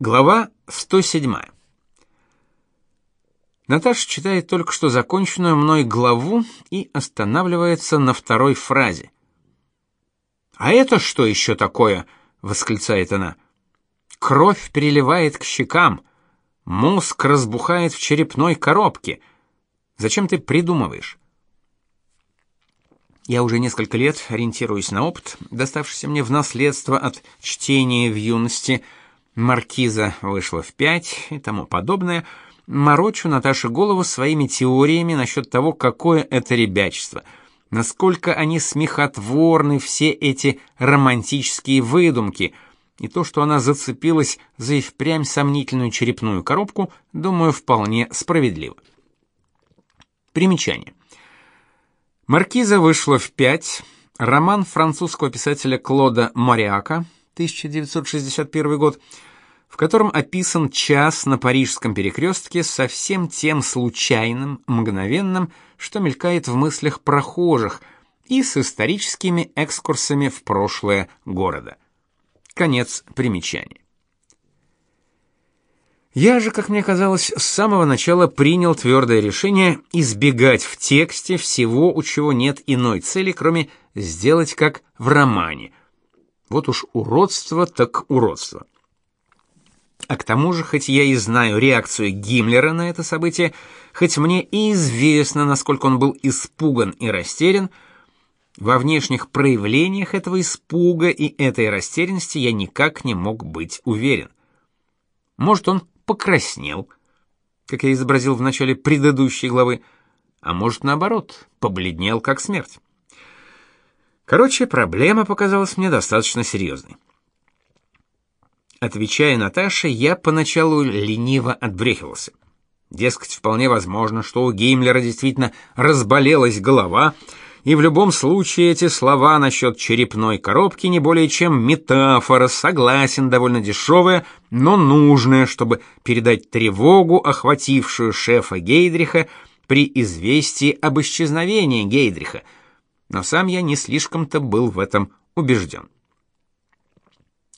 Глава 107. Наташа читает только что законченную мной главу и останавливается на второй фразе. «А это что еще такое?» — восклицает она. «Кровь переливает к щекам, мозг разбухает в черепной коробке. Зачем ты придумываешь?» Я уже несколько лет ориентируюсь на опыт, доставшийся мне в наследство от чтения в юности. Маркиза вышла в пять и тому подобное. Морочу Наташе голову своими теориями насчет того, какое это ребячество. Насколько они смехотворны, все эти романтические выдумки. И то, что она зацепилась за и впрямь сомнительную черепную коробку, думаю, вполне справедливо. Примечание. Маркиза вышла в пять. Роман французского писателя Клода Мориака, 1961 год, в котором описан час на парижском перекрестке со всем тем случайным, мгновенным, что мелькает в мыслях прохожих, и с историческими экскурсами в прошлое города. Конец примечания. Я же, как мне казалось, с самого начала принял твердое решение избегать в тексте всего, у чего нет иной цели, кроме сделать как в романе. Вот уж уродство так уродство. А к тому же, хоть я и знаю реакцию Гиммлера на это событие, хоть мне и известно, насколько он был испуган и растерян, во внешних проявлениях этого испуга и этой растерянности я никак не мог быть уверен. Может, он покраснел, как я изобразил в начале предыдущей главы, а может, наоборот, побледнел как смерть. Короче, проблема показалась мне достаточно серьезной. Отвечая Наташе, я поначалу лениво отбрехивался. Дескать, вполне возможно, что у Гиммлера действительно разболелась голова, и в любом случае эти слова насчет черепной коробки не более чем метафора, согласен, довольно дешевая, но нужная, чтобы передать тревогу, охватившую шефа Гейдриха при известии об исчезновении Гейдриха. Но сам я не слишком-то был в этом убежден.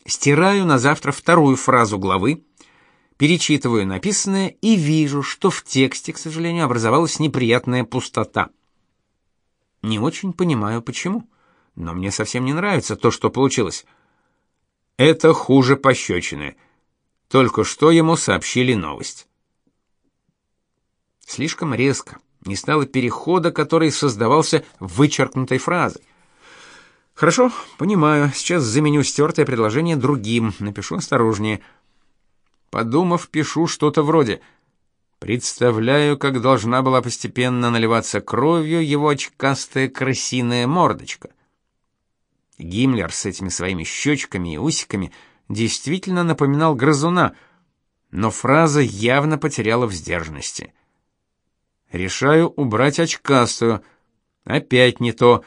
Стираю на завтра вторую фразу главы, перечитываю написанное и вижу, что в тексте, к сожалению, образовалась неприятная пустота. Не очень понимаю, почему, но мне совсем не нравится то, что получилось. Это хуже пощечины. Только что ему сообщили новость. Слишком резко. Не стало перехода, который создавался вычеркнутой фразой. Хорошо, понимаю. Сейчас заменю стертое предложение другим, напишу осторожнее. Подумав, пишу что-то вроде: Представляю, как должна была постепенно наливаться кровью его очкастая крысиная мордочка. Гиммлер с этими своими щечками и усиками действительно напоминал грызуна, но фраза явно потеряла в сдержанности. Решаю убрать очкастую. Опять не то.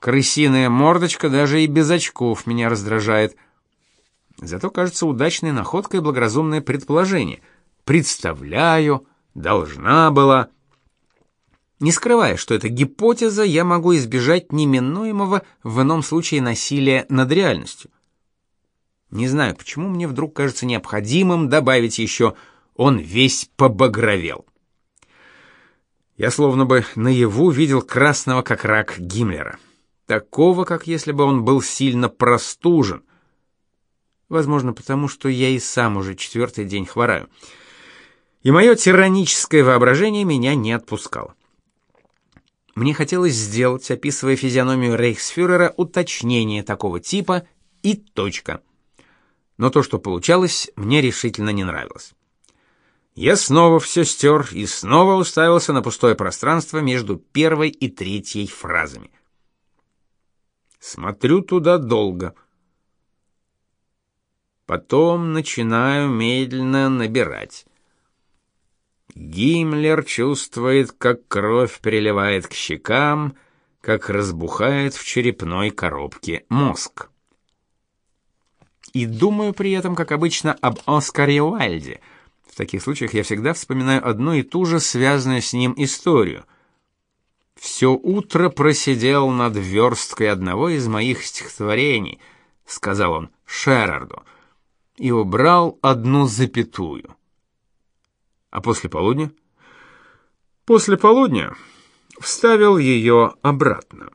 Крысиная мордочка даже и без очков меня раздражает. Зато кажется удачной находкой благоразумное предположение — представляю, должна была. Не скрывая, что это гипотеза, я могу избежать неминуемого в ином случае насилия над реальностью. Не знаю, почему мне вдруг кажется необходимым добавить еще «он весь побагровел». Я словно бы наяву видел красного как рак Гиммлера. Такого, как если бы он был сильно простужен. Возможно, потому что я и сам уже четвертый день хвораю и мое тираническое воображение меня не отпускало. Мне хотелось сделать, описывая физиономию рейхсфюрера, уточнение такого типа и точка. Но то, что получалось, мне решительно не нравилось. Я снова все стер и снова уставился на пустое пространство между первой и третьей фразами. Смотрю туда долго. Потом начинаю медленно набирать. Гиммлер чувствует, как кровь переливает к щекам, как разбухает в черепной коробке мозг. И думаю при этом, как обычно, об Оскаре Уайльде. В таких случаях я всегда вспоминаю одну и ту же связанную с ним историю. Все утро просидел над версткой одного из моих стихотворений, сказал он Шерарду. и убрал одну запятую. А после полудня? После полудня вставил ее обратно.